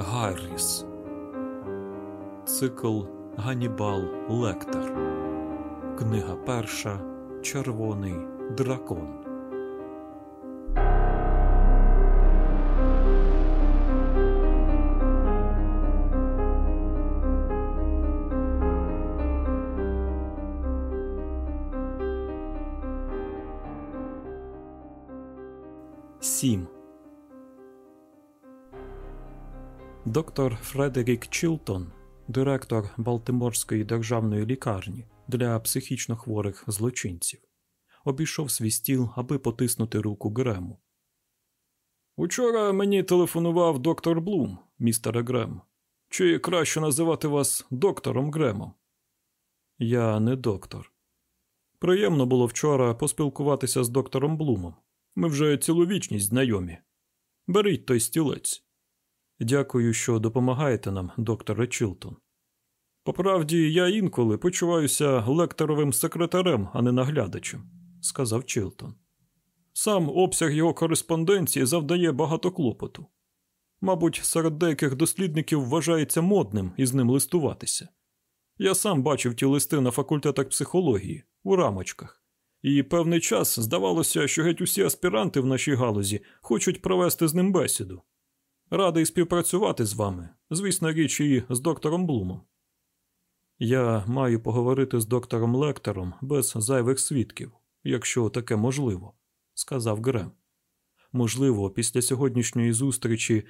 Гарріс. Цикл Ганібал Лектор. Книга перша. Червоний дракон. Доктор Фредерік Чілтон, директор Балтиморської державної лікарні для психічно хворих злочинців, обійшов свій стіл, аби потиснути руку Грему. Учора мені телефонував доктор Блум, містере Грем. Чи краще називати вас доктором Гремом? Я не доктор. Приємно було вчора поспілкуватися з доктором Блумом. Ми вже цілу вічність знайомі. Беріть той стілець. Дякую, що допомагаєте нам, докторе Чілтон. Поправді, я інколи почуваюся лекторовим секретарем, а не наглядачем, сказав Чілтон. Сам обсяг його кореспонденції завдає багато клопоту. Мабуть, серед деяких дослідників вважається модним із ним листуватися. Я сам бачив ті листи на факультетах психології у рамочках, і певний час здавалося, що геть усі аспіранти в нашій галузі хочуть провести з ним бесіду. Радий співпрацювати з вами, звісно річ, і з доктором Блумом. Я маю поговорити з доктором Лектором без зайвих свідків, якщо таке можливо, сказав Грем. Можливо, після сьогоднішньої зустрічі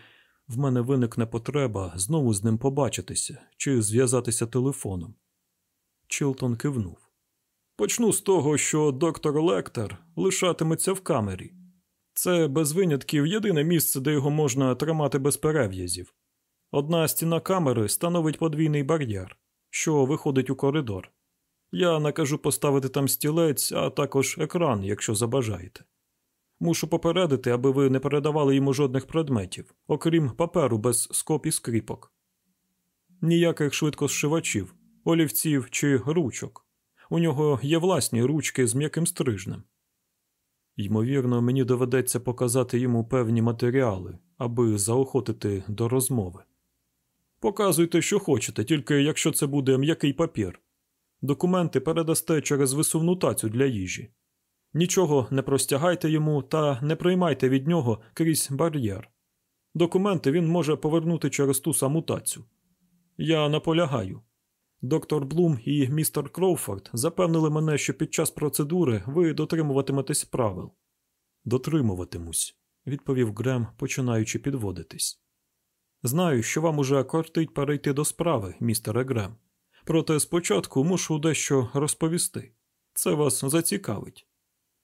в мене виникне потреба знову з ним побачитися чи зв'язатися телефоном. Чилтон кивнув. Почну з того, що доктор Лектор лишатиметься в камері. Це без винятків єдине місце, де його можна тримати без перев'язів. Одна стіна камери становить подвійний бар'єр, що виходить у коридор. Я накажу поставити там стілець, а також екран, якщо забажаєте. Мушу попередити, аби ви не передавали йому жодних предметів, окрім паперу без скоп і скріпок. Ніяких швидкосшивачів, олівців чи ручок. У нього є власні ручки з м'яким стрижнем. Ймовірно, мені доведеться показати йому певні матеріали, аби заохотити до розмови. Показуйте, що хочете, тільки якщо це буде м'який папір. Документи передасте через висувну тацю для їжі. Нічого не простягайте йому та не приймайте від нього крізь бар'єр. Документи він може повернути через ту саму тацю. Я наполягаю. Доктор Блум і містер Кроуфорд запевнили мене, що під час процедури ви дотримуватиметесь правил. Дотримуватимусь, відповів Грем, починаючи підводитись. Знаю, що вам уже кортить перейти до справи, містере Грем. Проте спочатку мушу дещо розповісти. Це вас зацікавить.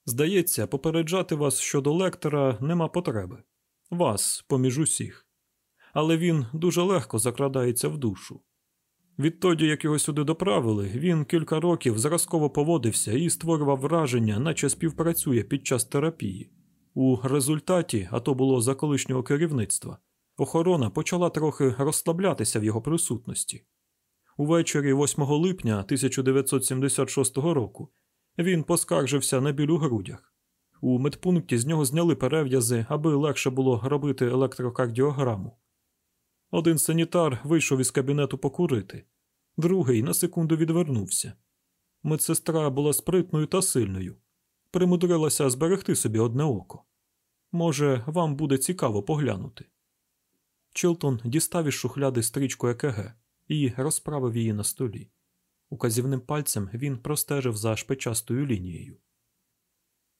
Здається, попереджати вас щодо лектора нема потреби. Вас, поміж усіх. Але він дуже легко закрадається в душу. Відтоді, як його сюди доправили, він кілька років зразково поводився і створював враження, наче співпрацює під час терапії. У результаті, а то було за колишнього керівництва, охорона почала трохи розслаблятися в його присутності. Увечері 8 липня 1976 року він поскаржився на біль у грудях. У медпункті з нього зняли перев'язи, аби легше було робити електрокардіограму. Один санітар вийшов із кабінету покурити, другий на секунду відвернувся. Медсестра була спритною та сильною, примудрилася зберегти собі одне око. Може, вам буде цікаво поглянути. Чилтон дістав із шухляди стрічку ЕКГ і розправив її на столі. Указівним пальцем він простежив за шпичастою лінією.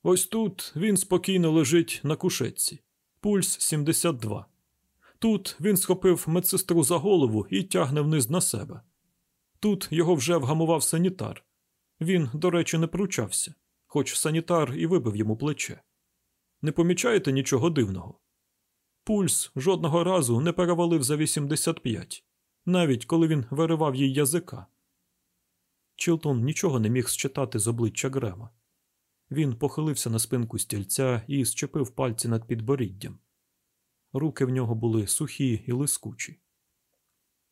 Ось тут він спокійно лежить на кушетці. Пульс 72. Тут він схопив медсестру за голову і тягне вниз на себе. Тут його вже вгамував санітар. Він, до речі, не пручався, хоч санітар і вибив йому плече. Не помічаєте нічого дивного? Пульс жодного разу не перевалив за 85, навіть коли він виривав їй язика. Чилтон нічого не міг считати з обличчя Грема. Він похилився на спинку стільця і зчепив пальці над підборіддям. Руки в нього були сухі і лискучі.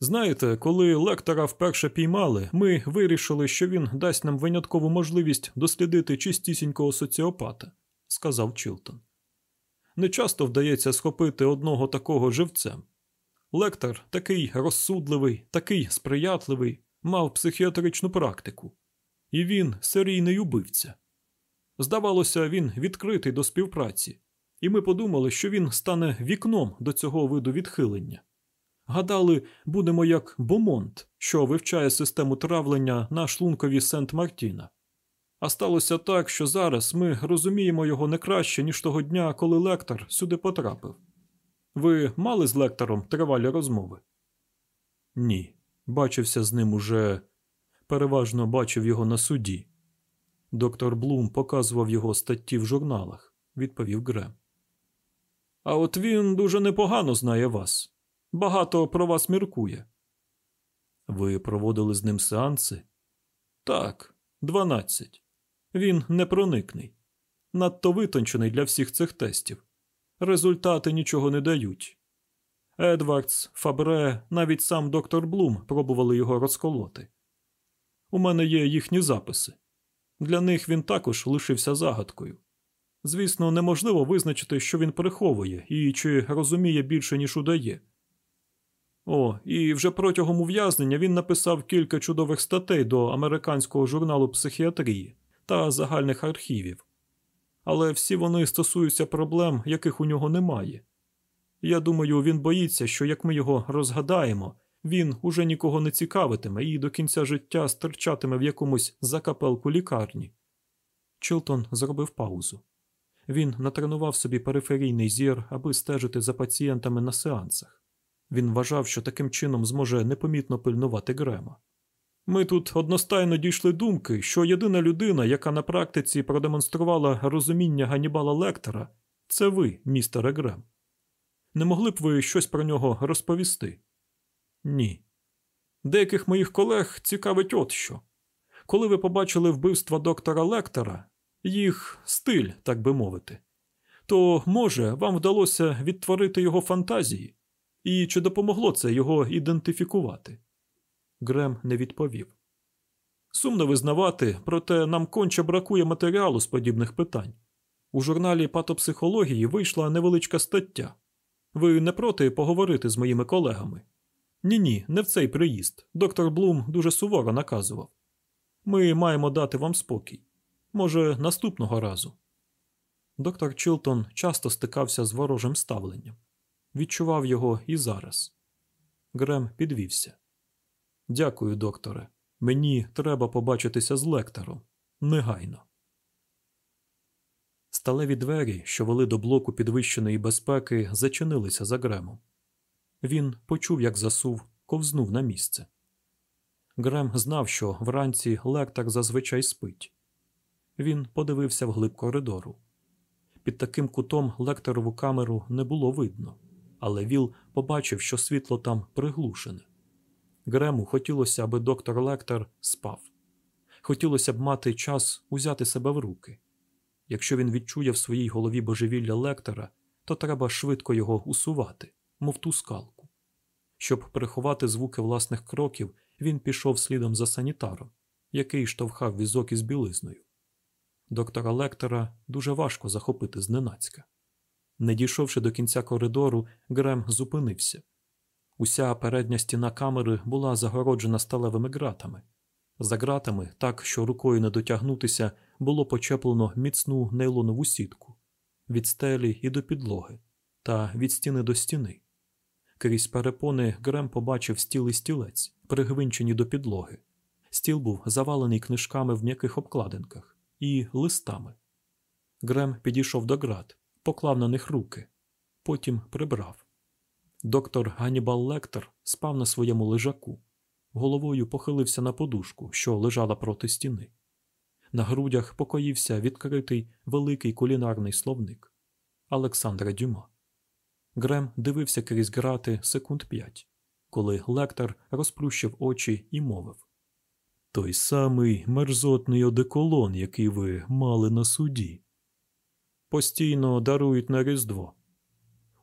Знаєте, коли лектора вперше піймали, ми вирішили, що він дасть нам виняткову можливість дослідити чистісінького соціопата, сказав Чилтон. Не часто вдається схопити одного такого живцем, Лектор такий розсудливий, такий сприятливий, мав психіатричну практику. І він серійний убивця. Здавалося, він відкритий до співпраці, і ми подумали, що він стане вікном до цього виду відхилення. Гадали, будемо як Бомонт, що вивчає систему травлення на шлункові Сент-Мартіна. А сталося так, що зараз ми розуміємо його не краще, ніж того дня, коли лектор сюди потрапив. Ви мали з лектором тривалі розмови? Ні. Бачився з ним уже переважно бачив його на суді. Доктор Блум показував його статті в журналах, відповів Грем. А от він дуже непогано знає вас. Багато про вас міркує. Ви проводили з ним сеанси? Так, дванадцять. Він непроникний, надто витончений для всіх цих тестів. Результати нічого не дають. Едвардс, Фабре, навіть сам доктор Блум пробували його розколоти. У мене є їхні записи. Для них він також лишився загадкою. Звісно, неможливо визначити, що він приховує і чи розуміє більше, ніж удає. О, і вже протягом ув'язнення він написав кілька чудових статей до американського журналу психіатрії та загальних архівів. Але всі вони стосуються проблем, яких у нього немає. Я думаю, він боїться, що як ми його розгадаємо, він уже нікого не цікавитиме і до кінця життя стирчатиме в якомусь закапелку лікарні. Чилтон зробив паузу. Він натренував собі периферійний зір, аби стежити за пацієнтами на сеансах. Він вважав, що таким чином зможе непомітно пильнувати Грема. Ми тут одностайно дійшли думки, що єдина людина, яка на практиці продемонструвала розуміння Ганібала Лектора, це ви, містере Грем. Не могли б ви щось про нього розповісти? Ні. Деяких моїх колег цікавить от що. Коли ви побачили вбивство доктора Лектора, їх стиль, так би мовити, то, може, вам вдалося відтворити його фантазії, і чи допомогло це його ідентифікувати? Грем не відповів. Сумно визнавати, проте нам конче бракує матеріалу з подібних питань. У журналі патопсихології вийшла невеличка стаття. Ви не проти поговорити з моїми колегами? Ні, ні, не в цей приїзд. Доктор Блум дуже суворо наказував. Ми маємо дати вам спокій. Може, наступного разу. Доктор Чилтон часто стикався з ворожим ставленням. Відчував його і зараз. Грем підвівся. Дякую, докторе. Мені треба побачитися з лектором. Негайно. Сталеві двері, що вели до блоку підвищеної безпеки, зачинилися за Гремом. Він почув, як засув, ковзнув на місце. Грем знав, що вранці лектор зазвичай спить. Він подивився вглиб коридору. Під таким кутом лекторову камеру не було видно, але Віл побачив, що світло там приглушене. Грему хотілося, аби доктор Лектор спав. Хотілося б мати час узяти себе в руки. Якщо він відчує в своїй голові божевілля лектора, то треба швидко його усувати, мов ту скалку. Щоб приховати звуки власних кроків, він пішов слідом за санітаром, який штовхав візок із білизною. Доктора Лектора дуже важко захопити зненацька. Не дійшовши до кінця коридору, Грем зупинився. Уся передня стіна камери була загороджена сталевими ґратами. За ґратами, так що рукою не дотягнутися, було почеплено міцну нейлонову сітку від стелі і до підлоги, та від стіни до стіни. Крізь перепони Грем побачив стіл і стілець, пригвинчені до підлоги. Стіл був завалений книжками в м'яких обкладинках і листами. Грем підійшов до град, поклав на них руки, потім прибрав. Доктор Ганібал Лектор спав на своєму лежаку, головою похилився на подушку, що лежала проти стіни. На грудях покоївся відкритий великий кулінарний словник Олександра Дюма. Грем дивився крізь грати секунд п'ять, коли лектор розплющив очі і мовив Той самий мерзотний одеколон, який ви мали на суді. Постійно дарують на Різдво.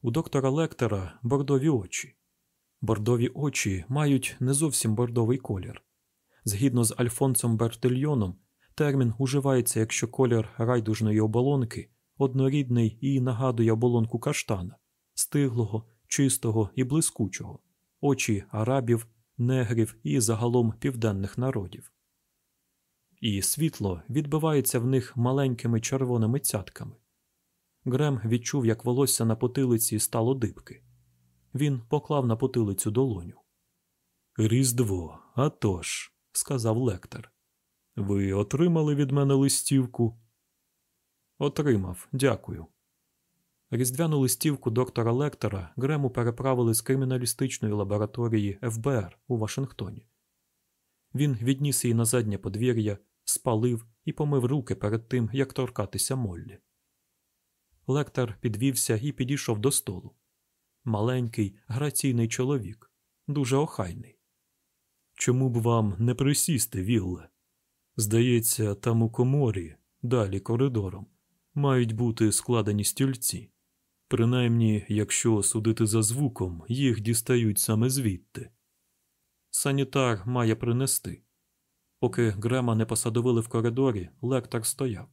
У доктора Лектора бордові очі. Бордові очі мають не зовсім бордовий колір. Згідно з Альфонсом Бертильйоном, термін уживається, якщо колір райдужної оболонки однорідний і нагадує оболонку каштана, стиглого, чистого і блискучого. очі арабів, негрів і загалом південних народів. І світло відбивається в них маленькими червоними цятками. Грем відчув, як волосся на потилиці стало дибки. Він поклав на потилицю долоню. Різдво, а тож», – сказав лектор. Ви отримали від мене листівку? Отримав, дякую. Різдвяну листівку доктора Лектора Грему переправили з криміналістичної лабораторії ФБР у Вашингтоні. Він відніс її на заднє подвір'я, спалив і помив руки перед тим, як торкатися Моллі. Лектор підвівся і підійшов до столу. Маленький, граційний чоловік, дуже охайний. Чому б вам не присісти, Вілле? Здається, там у коморі, далі коридором, мають бути складені стільці. Принаймні, якщо судити за звуком, їх дістають саме звідти. Санітар має принести. Поки Грема не посадовили в коридорі, лектор стояв.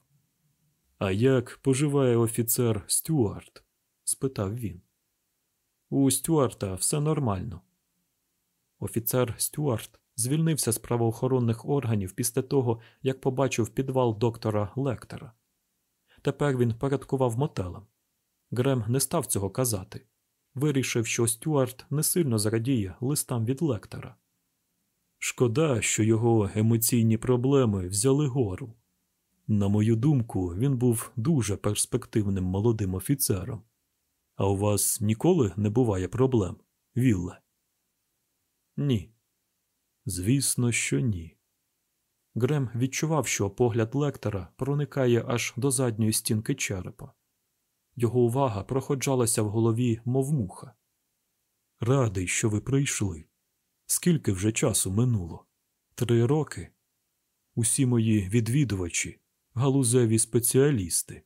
А як поживає офіцер Стюарт? спитав він. У Стюарта все нормально. Офіцер Стюарт звільнився з правоохоронних органів після того, як побачив підвал доктора Лектора. Тепер він порядкував мотелем. Грем не став цього казати. Вирішив, що Стюарт не сильно зрадіє листам від лектора. Шкода, що його емоційні проблеми взяли гору. На мою думку, він був дуже перспективним молодим офіцером. А у вас ніколи не буває проблем, Вілле? Ні. Звісно, що ні. Грем відчував, що погляд лектора проникає аж до задньої стінки черепа. Його увага проходжалася в голові, мов муха. Радий, що ви прийшли. Скільки вже часу минуло? Три роки. Усі мої відвідувачі, галузеві спеціалісти,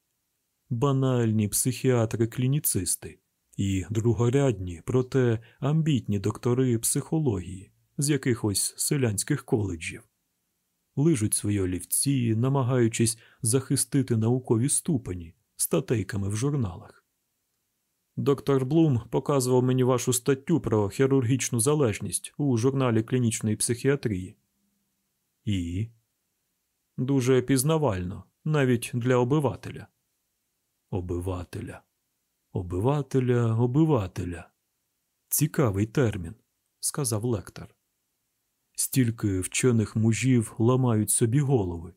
банальні психіатри-клініцисти і другорядні, проте амбітні доктори психології з якихось селянських коледжів. Лижуть свої олівці, намагаючись захистити наукові ступені статейками в журналах. Доктор Блум показував мені вашу статтю про хірургічну залежність у журналі клінічної психіатрії. І дуже пізнавально, навіть для обивателя. Обивателя, обивателя, обивателя. Цікавий термін, сказав лектор. Стільки вчених мужів ламають собі голови,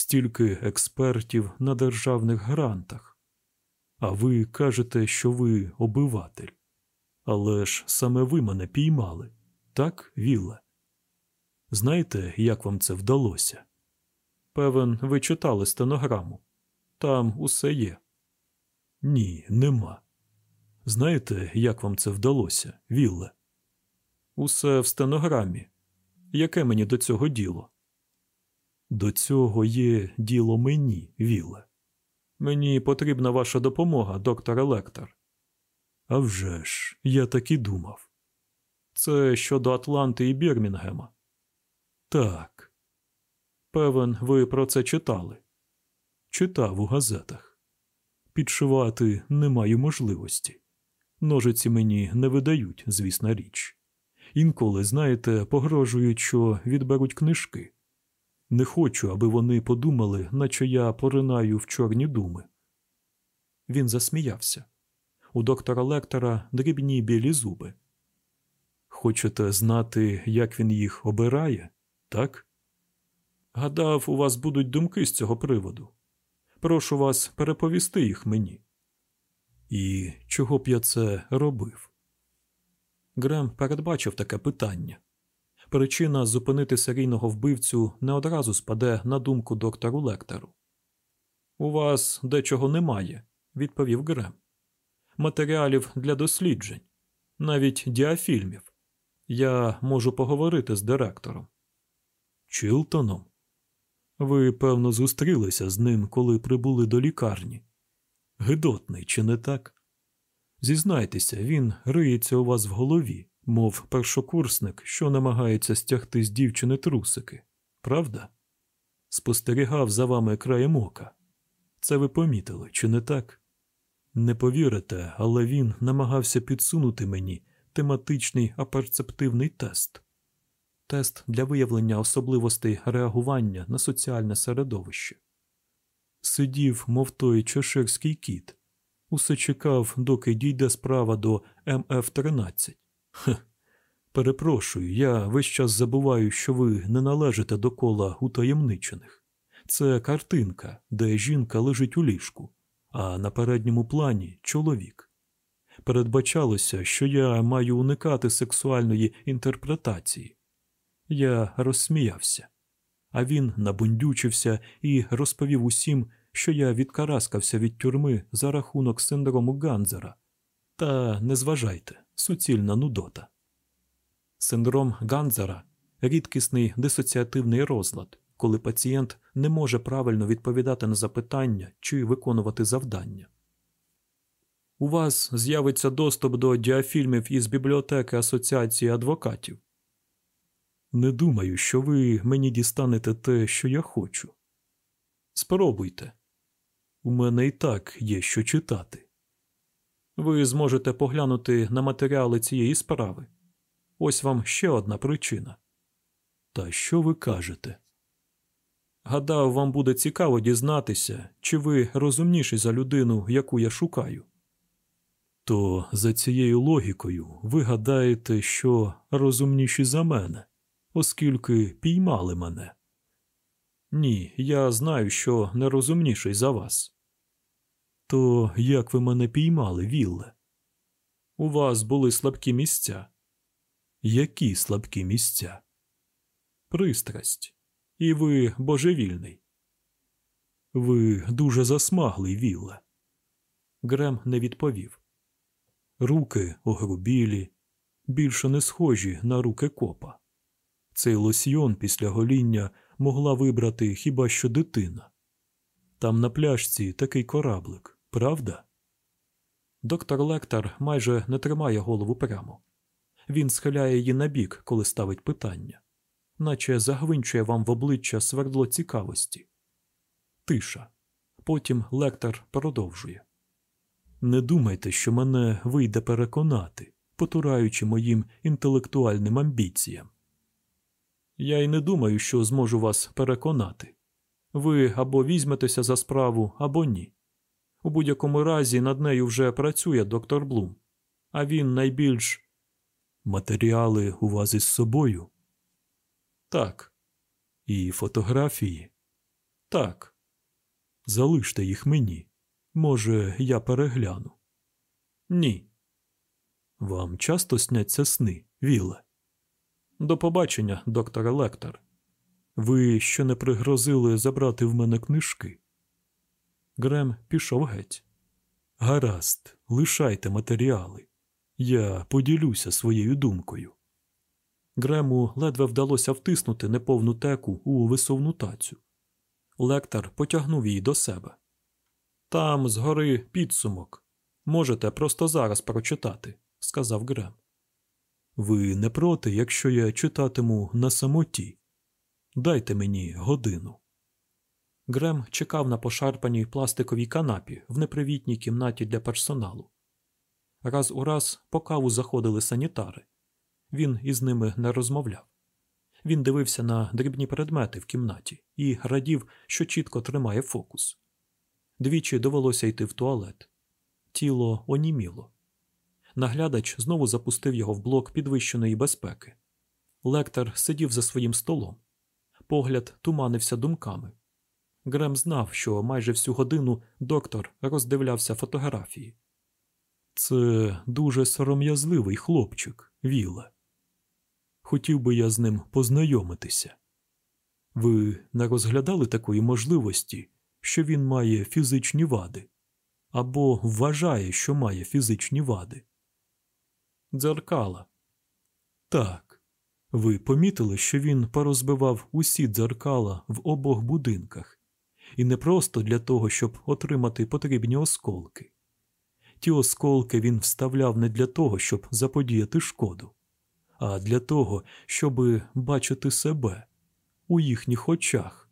стільки експертів на державних грантах. А ви кажете, що ви обиватель. Але ж саме ви мене піймали, так, Вілле? Знаєте, як вам це вдалося? Певен, ви читали стенограму. Там усе є. Ні, нема. Знаєте, як вам це вдалося, Вілле? Усе в стенограмі. Яке мені до цього діло? До цього є діло мені, Віле. Мені потрібна ваша допомога, доктор Електор. «А вже ж, я так і думав. Це щодо Атланти і Бірмінгема. Так. Певен, ви про це читали. Читав у газетах. Підшивати не маю можливості. Ножиці мені не видають, звісна річ. Інколи, знаєте, погрожують, що відберуть книжки. Не хочу, аби вони подумали, наче я поринаю в чорні думи. Він засміявся. У доктора Лектора дрібні білі зуби. Хочете знати, як він їх обирає, так? Гадав, у вас будуть думки з цього приводу. Прошу вас переповісти їх мені. І чого б я це робив? Грем передбачив таке питання. Причина зупинити серійного вбивцю не одразу спаде на думку доктору Лектору. У вас дечого немає, відповів Грем. Матеріалів для досліджень, навіть діафільмів. Я можу поговорити з директором. Чилтоном? Ви, певно, зустрілися з ним, коли прибули до лікарні. Гидотний, чи не так? Зізнайтеся, він риється у вас в голові, мов першокурсник, що намагається стягти з дівчини трусики, правда? Спостерігав за вами краєм ока. Це ви помітили, чи не так? Не повірите, але він намагався підсунути мені тематичний аперцептивний тест, тест для виявлення особливостей реагування на соціальне середовище. Сидів, мов той чеширський кіт, усе чекав, доки дійде справа до МФ 13 Хех. Перепрошую, я весь час забуваю, що ви не належите до кола утаємничених. Це картинка, де жінка лежить у ліжку, а на передньому плані чоловік. Передбачалося, що я маю уникати сексуальної інтерпретації. Я розсміявся, а він набундючився і розповів усім, що я відкараскався від тюрми за рахунок синдрому Ганзера. Та не зважайте, суцільна нудота. Синдром Ганзера рідкісний дисоціативний розлад, коли пацієнт не може правильно відповідати на запитання чи виконувати завдання. У вас з'явиться доступ до діафільмів із бібліотеки Асоціації адвокатів. Не думаю, що ви мені дістанете те, що я хочу. Спробуйте. У мене і так є що читати. Ви зможете поглянути на матеріали цієї справи. Ось вам ще одна причина. Та що ви кажете? Гадав, вам буде цікаво дізнатися, чи ви розумніші за людину, яку я шукаю. То за цією логікою ви гадаєте, що розумніші за мене, оскільки піймали мене. Ні, я знаю, що не розумніший за вас. То як ви мене піймали, Вілле? У вас були слабкі місця. Які слабкі місця? Пристрасть. І ви божевільний. Ви дуже засмаглий, Вілле. Грем не відповів. Руки огрубілі, більше не схожі на руки копа. Цей лосьйон після гоління могла вибрати хіба що дитина. Там на пляжці такий кораблик, правда? Доктор Лектор майже не тримає голову прямо. Він схиляє її на бік, коли ставить питання, наче загвинчує вам в обличчя свердло цікавості. Тиша. Потім лектор продовжує. Не думайте, що мене вийде переконати, потураючи моїм інтелектуальним амбіціям. Я й не думаю, що зможу вас переконати. Ви або візьметеся за справу, або ні. У будь-якому разі над нею вже працює доктор Блум, а він найбільш матеріали у вас із собою? Так. І фотографії? Так. Залиште їх мені. Може, я перегляну? Ні. Вам часто сняться сни, Віле? До побачення, докторе Лектор. Ви ще не пригрозили забрати в мене книжки. Грем пішов геть. Гаразд, лишайте матеріали. Я поділюся своєю думкою. Грему ледве вдалося втиснути неповну теку у висовну тацю. Лектор потягнув її до себе. Там згори підсумок. Можете просто зараз прочитати, сказав Грем. Ви не проти, якщо я читатиму на самоті. Дайте мені годину. Грем чекав на пошарпаній пластиковій канапі в непривітній кімнаті для персоналу. Раз у раз по каву заходили санітари. Він із ними не розмовляв. Він дивився на дрібні предмети в кімнаті і радів, що чітко тримає фокус. Двічі довелося йти в туалет. Тіло оніміло. Наглядач знову запустив його в блок підвищеної безпеки. Лектор сидів за своїм столом. Погляд туманився думками. Грем знав, що майже всю годину доктор роздивлявся фотографії. Це дуже сором'язливий хлопчик, Віле. Хотів би я з ним познайомитися. Ви не розглядали такої можливості, що він має фізичні вади або вважає, що має фізичні вади? Дзеркала. Так. Ви помітили, що він порозбивав усі дзеркала в обох будинках, і не просто для того, щоб отримати потрібні осколки. Ті осколки він вставляв не для того, щоб заподіяти шкоду, а для того, щоб бачити себе у їхніх очах,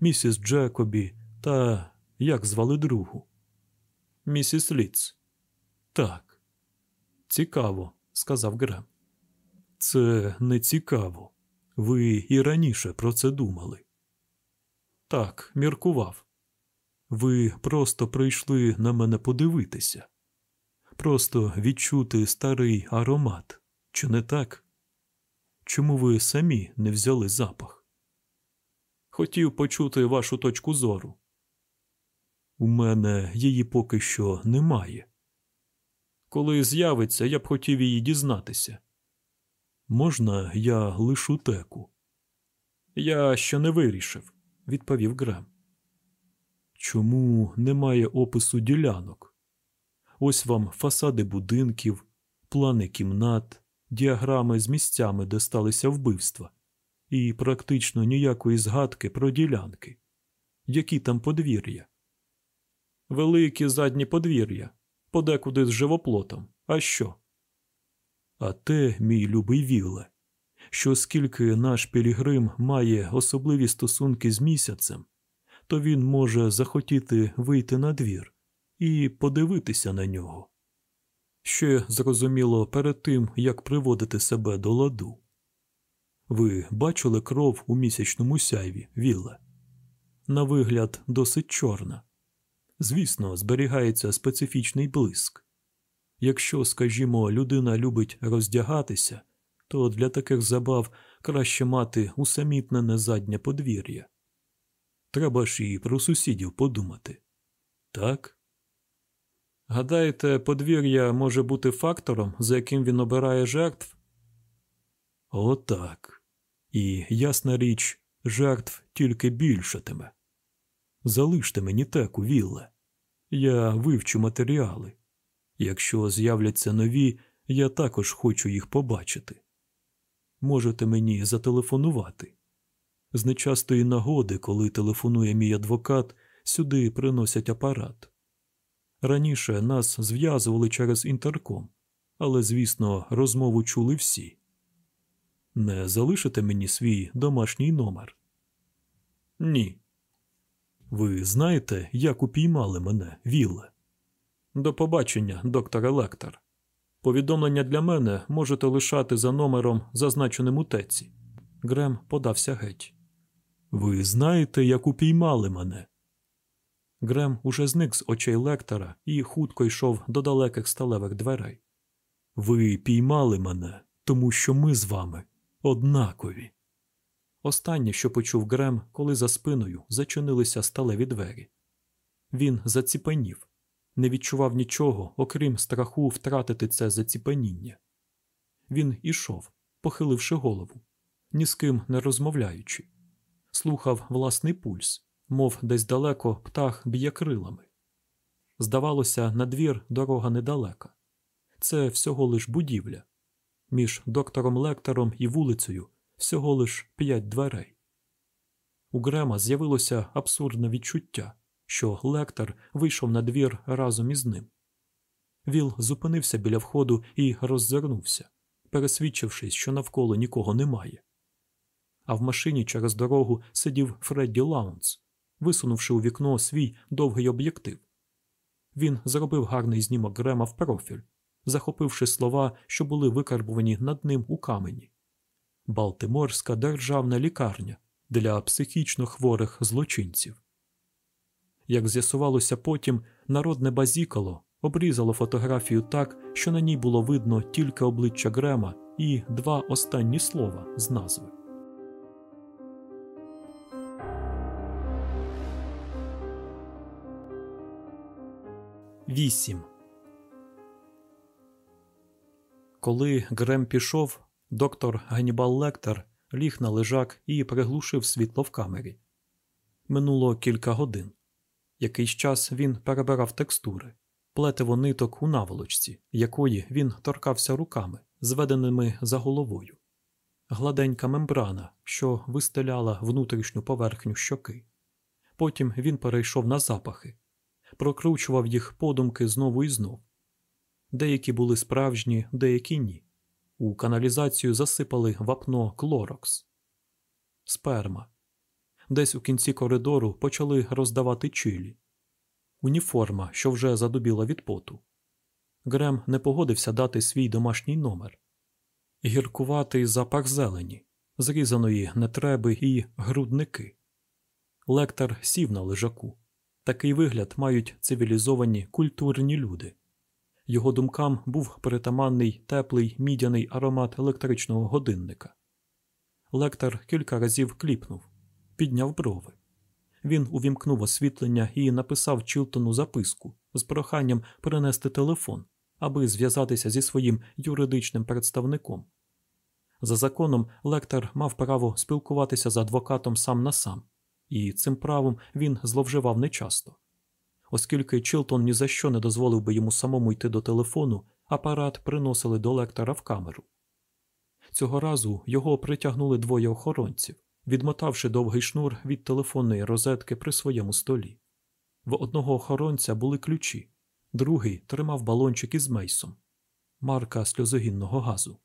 місіс Джекобі та як звали другу? Місіс Ліц. Так. Цікаво, сказав Грем. Це не цікаво. Ви і раніше про це думали. Так, міркував. Ви просто прийшли на мене подивитися, просто відчути старий аромат, чи не так? Чому ви самі не взяли запах? Хотів почути вашу точку зору. У мене її поки що немає. Коли з'явиться, я б хотів її дізнатися. Можна, я лишу теку? Я ще не вирішив, відповів Грем. Чому немає опису ділянок? Ось вам фасади будинків, плани кімнат, діаграми з місцями, де сталися вбивства, і практично ніякої згадки про ділянки. Які там подвір'я? Великі задні подвір'я, подекуди з живоплотом. А що? А те, мій любий Вілле, що оскільки наш Пілігрим має особливі стосунки з місяцем, то він може захотіти вийти на двір і подивитися на нього. Ще зрозуміло перед тим, як приводити себе до ладу. Ви бачили кров у місячному сяйві, Вілле? На вигляд, досить чорна. Звісно, зберігається специфічний блиск. Якщо, скажімо, людина любить роздягатися, то для таких забав краще мати усамітнене заднє подвір'я. Треба ж і про сусідів подумати. Так? Гадаєте, подвір'я може бути фактором, за яким він обирає жертв? Отак. І, ясна річ, жертв тільки більшатиме. Залиште мені теку, Вілле. Я вивчу матеріали. Якщо з'являться нові, я також хочу їх побачити. Можете мені зателефонувати. З нечастої нагоди, коли телефонує мій адвокат, сюди приносять апарат. Раніше нас зв'язували через інтерком, але, звісно, розмову чули всі. Не залишите мені свій домашній номер? Ні. Ви знаєте, як упіймали мене, Вілле? До побачення, доктор Лектор. Повідомлення для мене можете лишати за номером, зазначеним у теці. Грем подався геть. Ви знаєте, як упіймали мене? Грем уже зник з очей лектора і хутко йшов до далеких сталевих дверей. Ви піймали мене, тому що ми з вами однакові. Останнє, що почув Грем, коли за спиною зачинилися сталеві двері. Він заціпанів, не відчував нічого, окрім страху втратити це заціпаніння. Він ішов, похиливши голову, ні з ким не розмовляючи, слухав власний пульс, мов десь далеко птах б'є крилами. Здавалося, на двір дорога недалека. Це всього лиш будівля. Між доктором Лектором і вулицею всього лиш п'ять дверей. У Грема з'явилося абсурдне відчуття, що лектор вийшов на двір разом із ним. Віл зупинився біля входу і роззирнувся, пересвідчившись, що навколо нікого немає. А в машині через дорогу сидів Фредді Лаунс, висунувши у вікно свій довгий об'єктив. Він зробив гарний знімок Грема в профіль, захопивши слова, що були викарбувані над ним у камені. Балтиморська державна лікарня для психічно хворих злочинців. Як з'ясувалося потім, народне базікало обрізало фотографію так, що на ній було видно тільки обличчя Грема і два останні слова з назви. Вісім. Коли Грем пішов, доктор Ганібал Лектор ліг на лежак і приглушив світло в камері. Минуло кілька годин. Якийсь час він перебирав текстури, плетиво ниток у наволочці, якої він торкався руками, зведеними за головою, гладенька мембрана, що вистеляла внутрішню поверхню щоки. Потім він перейшов на запахи, прокручував їх подумки знову і знов. Деякі були справжні, деякі ні. У каналізацію засипали вапно клорокс, сперма. Десь у кінці коридору почали роздавати чилі, уніформа, що вже задубіла від поту. Грем не погодився дати свій домашній номер. Гіркуватий запах зелені, зрізаної нетреби і грудники. Лектор сів на лежаку. Такий вигляд мають цивілізовані культурні люди. Його думкам був притаманний теплий мідяний аромат електричного годинника. Лектор кілька разів кліпнув, підняв брови. Він увімкнув освітлення і написав Чілтону записку з проханням перенести телефон, аби зв'язатися зі своїм юридичним представником. За законом, лектор мав право спілкуватися з адвокатом сам на сам, і цим правом він зловживав нечасто. Оскільки Чилтон ні за що не дозволив би йому самому йти до телефону, апарат приносили до лектора в камеру. Цього разу його притягнули двоє охоронців, відмотавши довгий шнур від телефонної розетки при своєму столі. В одного охоронця були ключі, другий тримав балончик із мейсом, марка сльозогінного газу.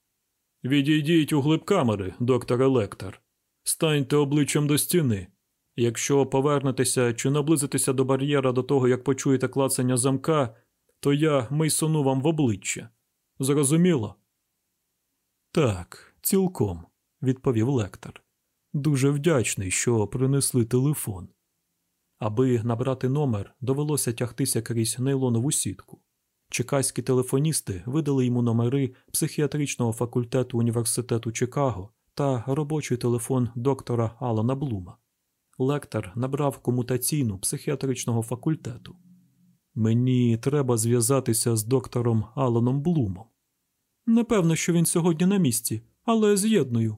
Відійдіть у глиб камери, доктор Лектор. Станьте обличчям до стіни. Якщо повернетеся чи наблизитеся до бар'єра до того, як почуєте клацання замка, то я мейсону вам в обличчя. Зрозуміло? Так, цілком, відповів лектор. Дуже вдячний, що принесли телефон. Аби набрати номер, довелося тягтися крізь нейлонову сітку. Чекаські телефоністи видали йому номери психіатричного факультету університету Чикаго та робочий телефон доктора Алана Блума. Лектор набрав комутаційну психіатричного факультету. Мені треба зв'язатися з доктором Аланом Блумом. Непевно, що він сьогодні на місці, але з'єдную.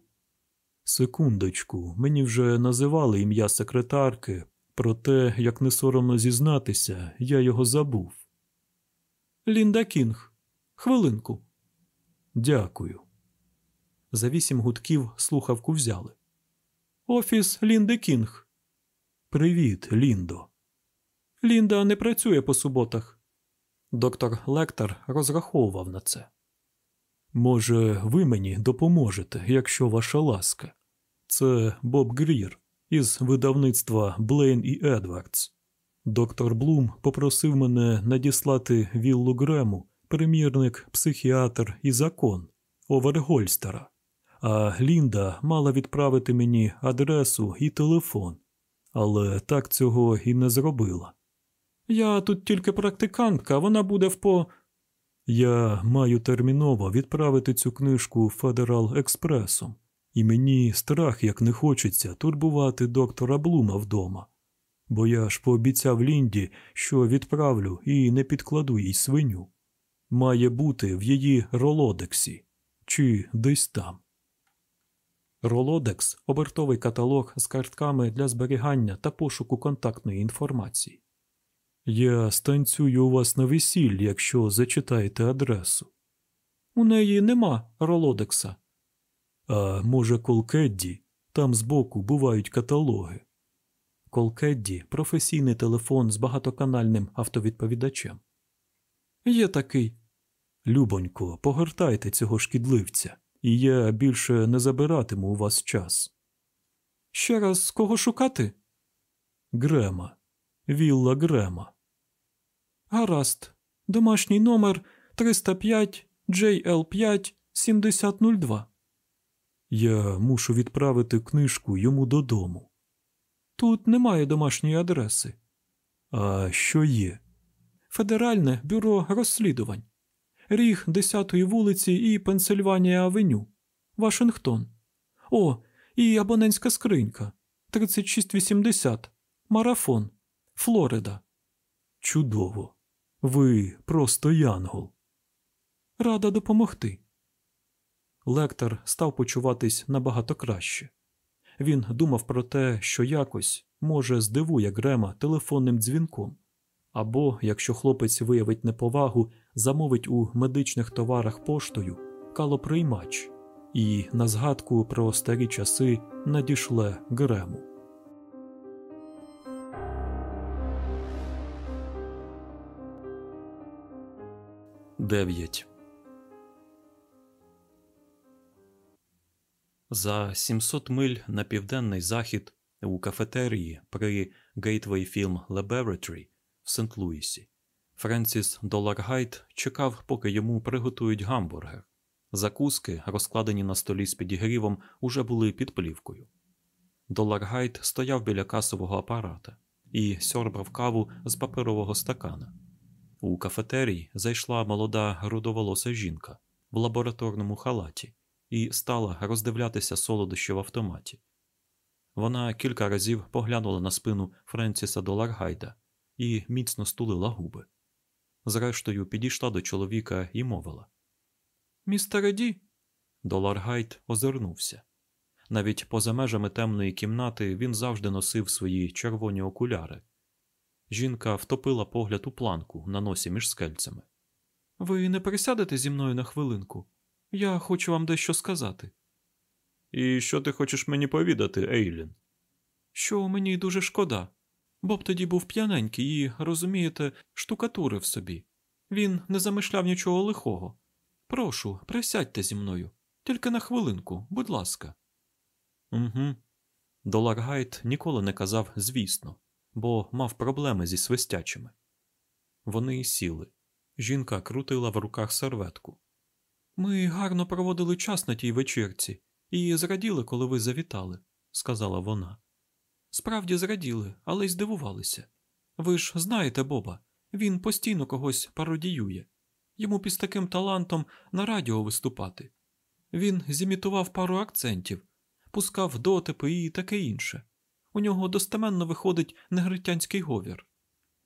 Секундочку, мені вже називали ім'я секретарки, проте, як не соромно зізнатися, я його забув. Лінда Кінг. Хвилинку. Дякую. За вісім гудків слухавку взяли. Офіс Лінди Кінг. Привіт, Ліндо. Лінда не працює по суботах. Доктор Лектор розраховував на це. Може, ви мені допоможете, якщо ваша ласка. Це Боб Грір із видавництва Блейн і Едвардс. Доктор Блум попросив мене надіслати Віллу Грему, примірник, психіатр і закон Овергольстера, а Лінда мала відправити мені адресу і телефон, але так цього і не зробила. Я тут тільки практикантка, вона буде в по. Я маю терміново відправити цю книжку Федерал Експресом, і мені страх як не хочеться турбувати доктора Блума вдома. Бо я ж пообіцяв Лінді, що відправлю і не підкладу їй свиню. Має бути в її ролодексі чи десь там. Ролодекс обертовий каталог з картками для зберігання та пошуку контактної інформації. Я станцюю у вас на весіллі, якщо зачитаєте адресу. У неї нема ролодекса. А може, Колкедді? Там збоку бувають каталоги. Колкедді професійний телефон з багатоканальним автовідповідачем. Є такий. Любонько, погортайте цього шкідливця, і я більше не забиратиму у вас час. Ще раз кого шукати? Грема. Вілла Грема. Гаразд. Домашній номер 305 JL5 7002. Я мушу відправити книжку йому додому. Тут немає домашньої адреси. А що є? Федеральне бюро розслідувань. Ріг 10-ї вулиці і Пенсильванія Авеню. Вашингтон. О, і абонентська скринька 3680. Марафон. Флорида. Чудово. Ви просто янгол. Рада допомогти. Лектор став почуватись набагато краще. Він думав про те, що якось, може, здивує Грема телефонним дзвінком, або, якщо хлопець виявить неповагу, замовить у медичних товарах поштою калоприймач і на згадку про старі часи надішле Грему. Дев'ять За 700 миль на південний захід у кафетерії при Gateway Film Laboratory в Сент-Луісі Френсіс Доларгайт чекав, поки йому приготують гамбургер. Закуски, розкладені на столі з підігрівом, уже були під плівкою. Доларгайт стояв біля касового апарата і сьорбав каву з паперового стакана. У кафетерій зайшла молода рудоволоса жінка в лабораторному халаті і стала роздивлятися солодощі в автоматі. Вона кілька разів поглянула на спину Френсіса Доларгайда і міцно стулила губи. Зрештою, підійшла до чоловіка і мовила: Містере Ді. Доларгайд озирнувся. Навіть поза межами темної кімнати він завжди носив свої червоні окуляри. Жінка втопила погляд у планку на носі між скельцями. Ви не присядете зі мною на хвилинку? Я хочу вам дещо сказати. І що ти хочеш мені повідати, Ейлін? Що мені дуже шкода. Боб тоді був п'яненький і, розумієте, штукатурив собі. Він не замишляв нічого лихого. Прошу, присядьте зі мною. Тільки на хвилинку, будь ласка. Угу. Доларгайт ніколи не казав звісно, бо мав проблеми зі свистячими. Вони сіли. Жінка крутила в руках серветку. Ми гарно проводили час на тій вечірці і зраділи, коли ви завітали, сказала вона. Справді зраділи, але й здивувалися. Ви ж знаєте Боба, він постійно когось пародіює. Йому під таким талантом на радіо виступати. Він зімітував пару акцентів, пускав дотипи і таке інше. У нього достеменно виходить негритянський говір.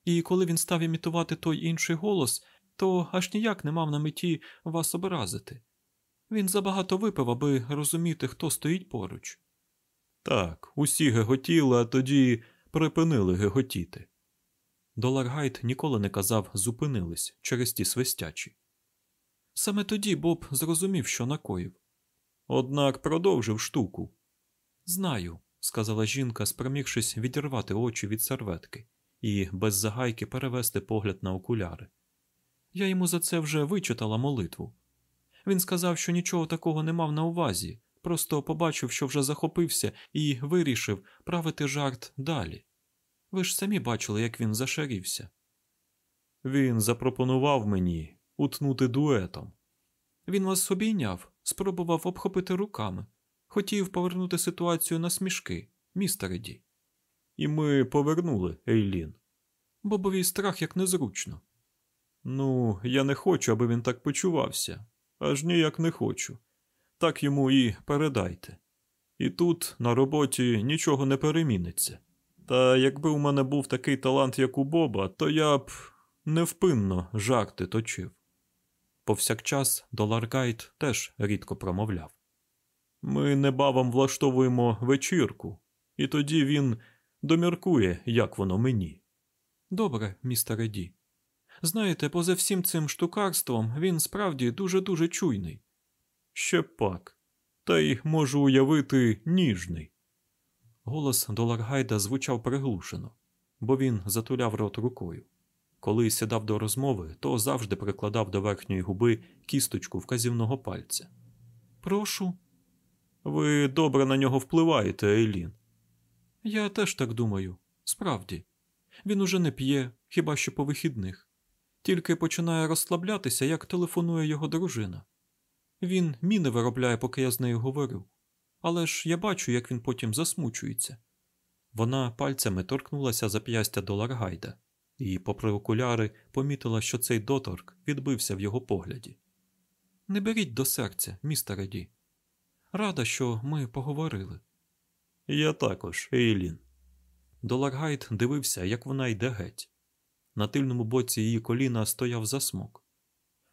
І коли він став імітувати той інший голос, то аж ніяк не мав на меті вас образити. Він забагато випив, аби розуміти, хто стоїть поруч. Так, усі геготіли, а тоді припинили геготіти. Доларгайт ніколи не казав зупинились через ті свистячі. Саме тоді Боб зрозумів, що накоїв. Однак продовжив штуку. Знаю, сказала жінка, спромігшись відірвати очі від серветки і без загайки перевести погляд на окуляри. Я йому за це вже вичитала молитву. Він сказав, що нічого такого не мав на увазі, просто побачив, що вже захопився, і вирішив правити жарт далі. Ви ж самі бачили, як він зашарівся. Він запропонував мені утнути дуетом. Він вас обійняв, спробував обхопити руками, хотів повернути ситуацію на смішки, містере Ді. І ми повернули Ейлін. Бобовій страх як незручно. Ну, я не хочу, аби він так почувався. Аж ніяк не хочу. Так йому і передайте. І тут, на роботі, нічого не переміниться. Та якби у мене був такий талант, як у Боба, то я б невпинно жарти точив. Повсякчас Доларгайт теж рідко промовляв. Ми небавом влаштовуємо вечірку, і тоді він доміркує, як воно мені. Добре, містере Ді. Знаєте, поза всім цим штукарством він справді дуже дуже чуйний. Ще пак, та й можу уявити ніжний. Голос Доларгайда звучав приглушено, бо він затуляв рот рукою. Коли сідав до розмови, то завжди прикладав до верхньої губи кісточку вказівного пальця. Прошу. Ви добре на нього впливаєте, Ейлін. Я теж так думаю. Справді, він уже не п'є, хіба що по вихідних. Тільки починає розслаблятися, як телефонує його дружина. Він міни виробляє, поки я з нею говорю. Але ж я бачу, як він потім засмучується. Вона пальцями торкнулася зап'ястя до Ларгайда і, попри окуляри, помітила, що цей доторк відбився в його погляді. Не беріть до серця, містере Ді. Рада, що ми поговорили. Я також, Ейлін. Доларгайд дивився, як вона йде геть. На тильному боці її коліна стояв засмок.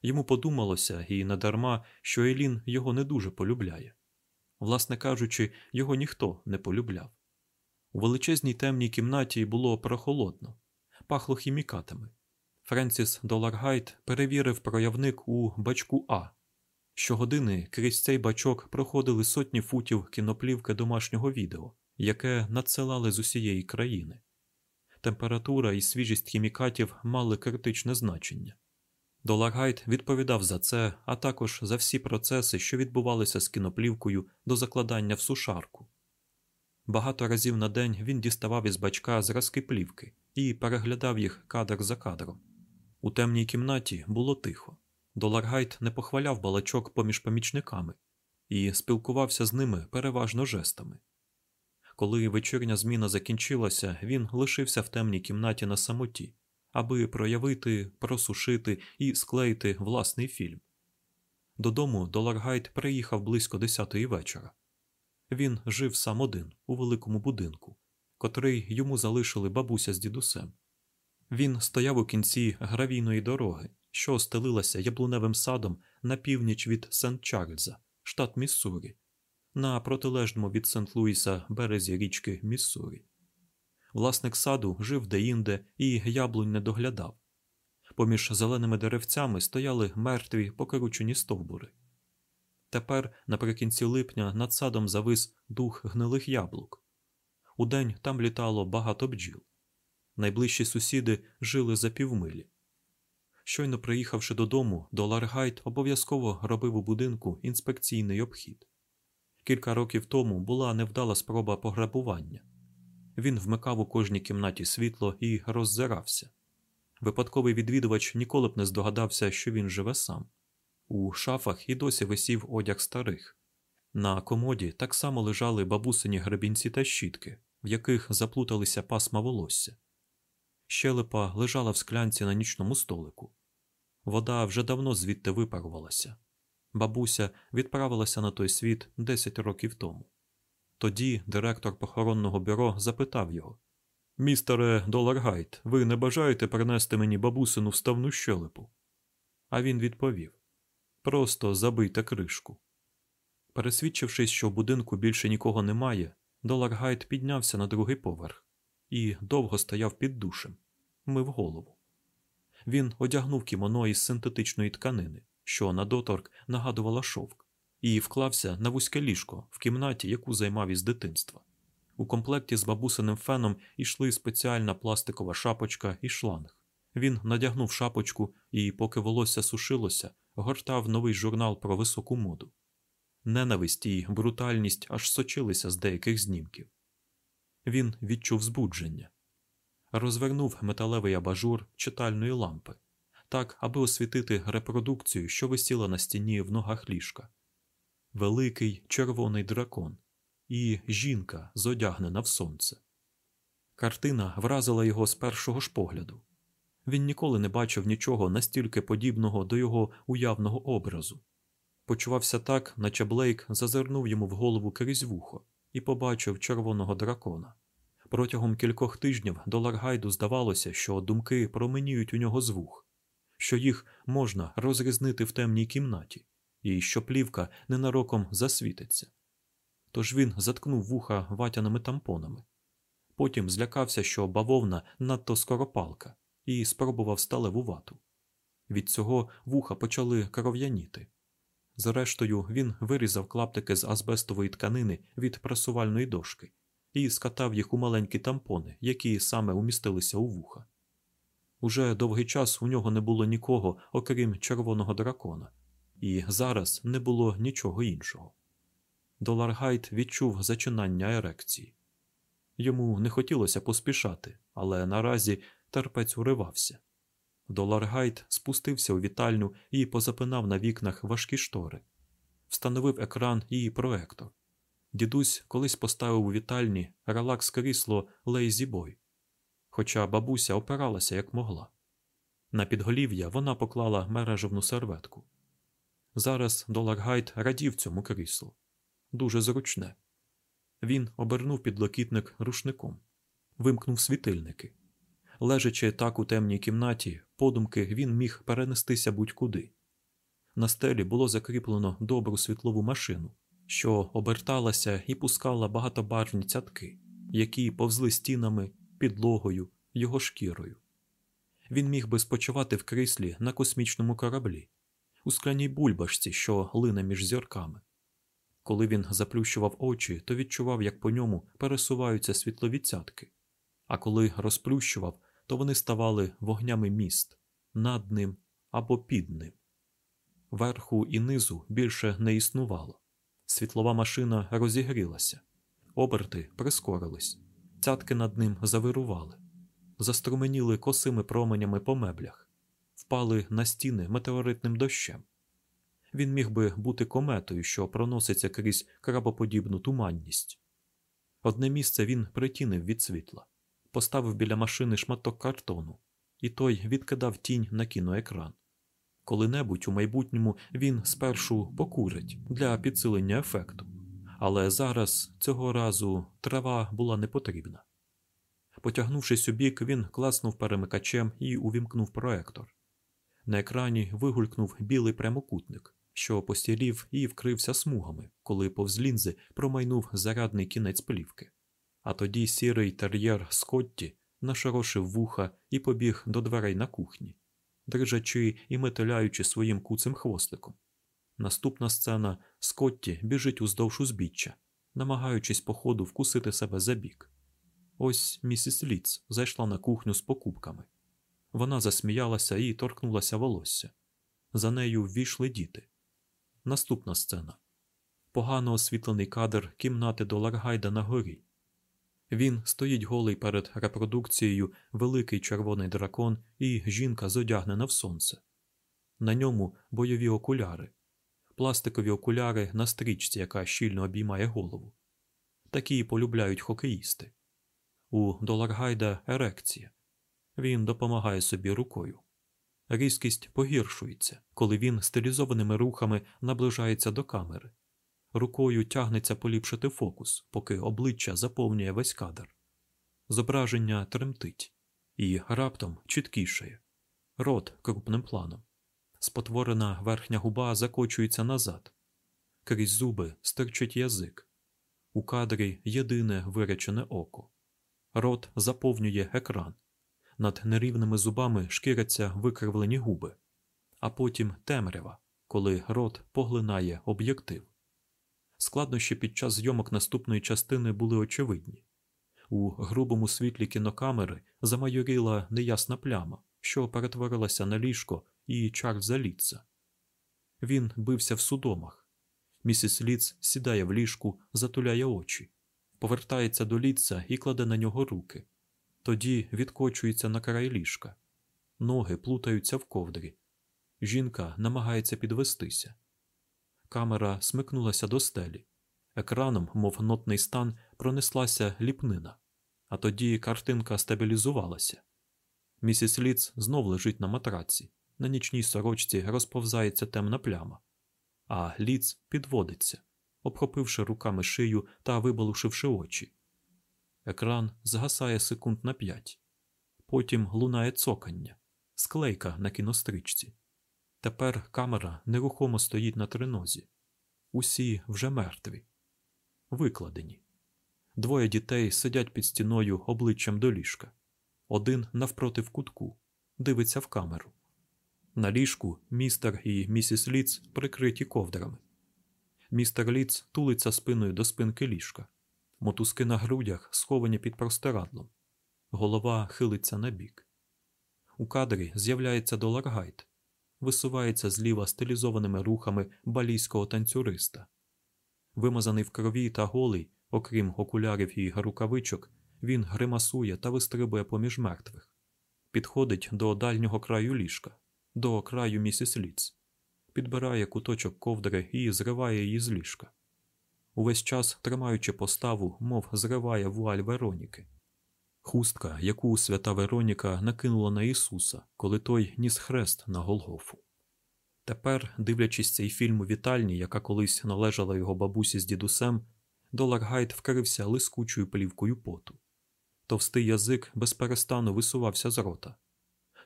Йому подумалося, і надарма, що Ейлін його не дуже полюбляє. Власне кажучи, його ніхто не полюбляв. У величезній темній кімнаті було прохолодно, пахло хімікатами. Френсіс Доларгайт перевірив проявник у бачку А. Щогодини крізь цей бачок проходили сотні футів кіноплівки домашнього відео, яке надсилали з усієї країни. Температура і свіжість хімікатів мали критичне значення. Доларгайт відповідав за це, а також за всі процеси, що відбувалися з кіноплівкою до закладання в сушарку. Багато разів на день він діставав із бачка зразки плівки і переглядав їх кадр за кадром. У темній кімнаті було тихо. Доларгайт не похваляв балачок поміж помічниками і спілкувався з ними переважно жестами. Коли вечірня зміна закінчилася, він лишився в темній кімнаті на самоті, аби проявити, просушити і склеїти власний фільм. Додому Доларгайт приїхав близько десятої вечора. Він жив сам один у великому будинку, котрий йому залишили бабуся з дідусем. Він стояв у кінці гравійної дороги, що стелилася яблуневим садом на північ від Сент-Чарльза, штат Міссурі, на протилежному від Сент-Луіса березі річки Міссурі. Власник саду жив деінде і яблунь не доглядав. Поміж зеленими деревцями стояли мертві покручені стовбури. Тепер, наприкінці липня, над садом завис дух гнилих яблук. Удень там літало багато бджіл. Найближчі сусіди жили за півмилі. Щойно приїхавши додому, Доларгайт обов'язково робив у будинку інспекційний обхід. Кілька років тому була невдала спроба пограбування. Він вмикав у кожній кімнаті світло і роззирався. Випадковий відвідувач ніколи б не здогадався, що він живе сам. У шафах і досі висів одяг старих. На комоді так само лежали бабусині гребінці та щітки, в яких заплуталися пасма волосся. Щелепа лежала в склянці на нічному столику. Вода вже давно звідти випарувалася. Бабуся відправилася на той світ 10 років тому. Тоді директор похоронного бюро запитав його Містере Доларгайт, ви не бажаєте принести мені бабусину вставну щелепу? А він відповів Просто забийте кришку. Пересвідчившись, що в будинку більше нікого немає, Доларгайт піднявся на другий поверх і довго стояв під душем, мив голову. Він одягнув кімоно із синтетичної тканини, що на доторк нагадувала шовк, і вклався на вузьке ліжко в кімнаті, яку займав із дитинства. У комплекті з бабусиним феном йшли спеціальна пластикова шапочка і шланг. Він надягнув шапочку і, поки волосся сушилося, гортав новий журнал про високу моду. Ненависть і брутальність аж сочилися з деяких знімків. Він відчув збудження, розвернув металевий абажур читальної лампи, так, аби освітити репродукцію, що висіла на стіні в ногах ліжка. Великий червоний дракон і жінка, зодягнена в сонце. Картина вразила його з першого ж погляду. Він ніколи не бачив нічого настільки подібного до його уявного образу. Почувався так, наче Блейк зазирнув йому в голову крізь вухо і побачив червоного дракона. Протягом кількох тижнів до Ларгайду здавалося, що думки променіють у нього з вух, що їх можна розрізнити в темній кімнаті, і що плівка ненароком засвітиться. Тож він заткнув вуха ватяними тампонами. Потім злякався, що бавовна надто скоропалка, і спробував сталеву вату. Від цього вуха почали кров'яніти. Зрештою, він вирізав клаптики з азбестової тканини від пресувальної дошки і скатав їх у маленькі тампони, які саме умістилися у вуха. Уже довгий час у нього не було нікого, окрім червоного дракона, і зараз не було нічого іншого. Доларгайт відчув зачинання ерекції. Йому не хотілося поспішати, але наразі терпець уривався. Доларгайт спустився у вітальню і позапинав на вікнах важкі штори, встановив екран і проектор. Дідусь колись поставив у вітальні релакс крісло Лейзі Бой, хоча бабуся опиралася як могла. На підголів'я вона поклала мережевну серветку. Зараз Доларгайт радів цьому кріслу дуже зручне. Він обернув підлокітник рушником, вимкнув світильники. Лежачи так у темній кімнаті, подумки він міг перенестися будь-куди. На стелі було закріплено добру світлову машину, що оберталася і пускала багатобарвні цятки, які повзли стінами, підлогою, його шкірою. Він міг би спочивати в кріслі на космічному кораблі, у скляній бульбашці, що лине між зірками. Коли він заплющував очі, то відчував, як по ньому пересуваються світлові цятки, а коли розплющував, то вони ставали вогнями міст над ним або під ним. Верху і низу більше не існувало. Світлова машина розігрілася, оберти прискорились, цятки над ним завирували, заструменіли косими променями по меблях. впали на стіни метеоритним дощем. Він міг би бути кометою, що проноситься крізь крабоподібну туманність. Одне місце він притінив від світла, поставив біля машини шматок картону, і той відкидав тінь на кіноекран. Коли-небудь у майбутньому він спершу покурить для підсилення ефекту, але зараз цього разу трава була не потрібна. Потягнувшись у бік, він класнув перемикачем і увімкнув проектор. На екрані вигулькнув білий прямокутник, що постілів і вкрився смугами, коли повз лінзи промайнув зарядний кінець плівки. А тоді сірий тер'єр Скотті нашорошив вуха і побіг до дверей на кухні, дрижачи і метеляючи своїм куцим хвостиком. Наступна сцена Скотті біжить уздовж узбіччя, намагаючись по ходу вкусити себе за бік. Ось місіс Ліц зайшла на кухню з покупками. Вона засміялася і торкнулася волосся. За нею ввійшли діти. Наступна сцена погано освітлений кадр кімнати до Ларгайда на горі. Він стоїть голий перед репродукцією великий червоний дракон і жінка зодягнена в сонце. На ньому бойові окуляри, пластикові окуляри на стрічці, яка щільно обіймає голову. Такі полюбляють хокеїсти. У Доларгайда ерекція. Він допомагає собі рукою. Різкість погіршується, коли він стилізованими рухами наближається до камери. Рукою тягнеться поліпшити фокус, поки обличчя заповнює весь кадр. Зображення тремтить і раптом чіткішає. Рот крупним планом. Спотворена верхня губа закочується назад. Крізь зуби стирчить язик. У кадрі єдине виречене око. Рот заповнює екран. Над нерівними зубами шкіряться викривлені губи, а потім темрява, коли рот поглинає об'єктив. Складнощі під час зйомок наступної частини були очевидні. У грубому світлі кінокамери замайоріла неясна пляма, що перетворилася на ліжко і Чарльза Літца. Він бився в судомах. Місіс Ліц сідає в ліжку, затуляє очі, повертається до Літца і кладе на нього руки. Тоді відкочується на край ліжка. Ноги плутаються в ковдрі. Жінка намагається підвестися. Камера смикнулася до стелі. Екраном, мов нотний стан, пронеслася ліпнина, а тоді картинка стабілізувалася. Місіс Ліц знов лежить на матраці. На нічній сорочці розповзається темна пляма, а ліц підводиться, обхопивши руками шию та вибалушивши очі. Екран згасає секунд на п'ять. Потім лунає цокання, склейка на кіностричці. Тепер камера нерухомо стоїть на тринозі. Усі вже мертві, викладені. Двоє дітей сидять під стіною обличчям до ліжка. Один навпроти в кутку, дивиться в камеру. На ліжку містер і місіс Ліц прикриті ковдрами. Містер Ліц тулиться спиною до спинки ліжка. Мотузки на грудях сховані під простирадлом. Голова хилиться на бік. У кадрі з'являється Доларгайт, висувається зліва стилізованими рухами балійського танцюриста. Вимазаний в крові та голий, окрім окулярів і рукавичок, він гримасує та вистрибує поміж мертвих, підходить до дальнього краю ліжка, до краю місіс Ліц, підбирає куточок ковдри і зриває її з ліжка. Увесь час тримаючи поставу, мов зриває вуаль Вероніки. Хустка, яку свята Вероніка накинула на Ісуса, коли той ніс хрест на Голгофу. Тепер, дивлячись цей фільм у вітальні, яка колись належала його бабусі з дідусем, Доларгайт вкрився лискучою плівкою поту. Товстий язик безперестану висувався з рота.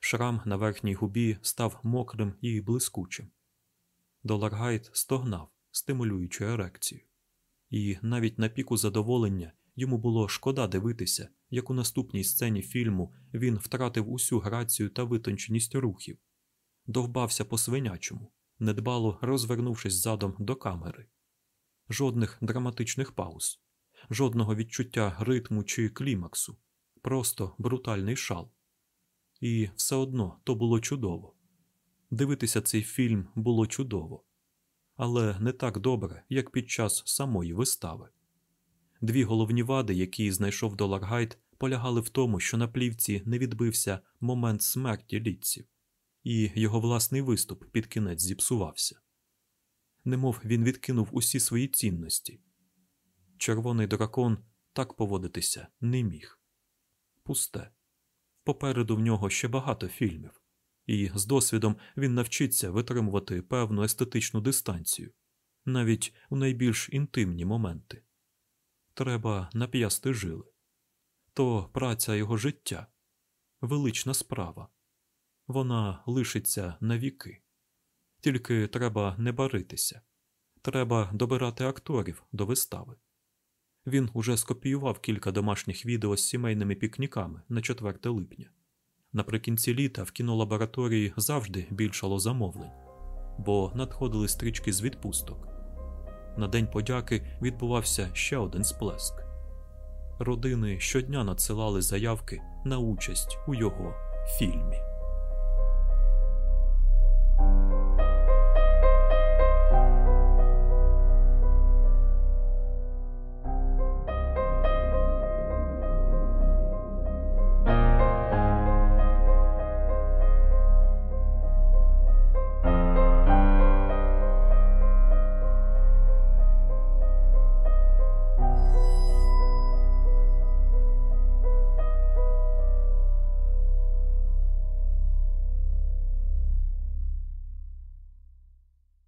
Шрам на верхній губі став мокрим і блискучим. Доларгайт стогнав, стимулюючи ерекцію. І навіть на піку задоволення йому було шкода дивитися, як у наступній сцені фільму він втратив усю грацію та витонченість рухів, довбався по свинячому, недбало розвернувшись задом до камери. Жодних драматичних пауз, жодного відчуття ритму чи клімаксу, просто брутальний шал. І все одно то було чудово. Дивитися цей фільм було чудово, але не так добре, як під час самої вистави. Дві головні вади, які знайшов Доларгайт, полягали в тому, що на плівці не відбився момент смерті літців. і його власний виступ під кінець зіпсувався. Немов він відкинув усі свої цінності. Червоний дракон так поводитися не міг. Пусте. Попереду в нього ще багато фільмів, і з досвідом він навчиться витримувати певну естетичну дистанцію, навіть у найбільш інтимні моменти. Треба нап'ясти жили. То праця його життя, велична справа. Вона лишиться навіки. Тільки треба не баритися. Треба добирати акторів до вистави. Він уже скопіював кілька домашніх відео з сімейними пікніками на 4 липня. Наприкінці літа в кінолабораторії завжди більшало замовлень, бо надходили стрічки з відпусток на День подяки відбувався ще один сплеск. Родини щодня надсилали заявки на участь у його фільмі.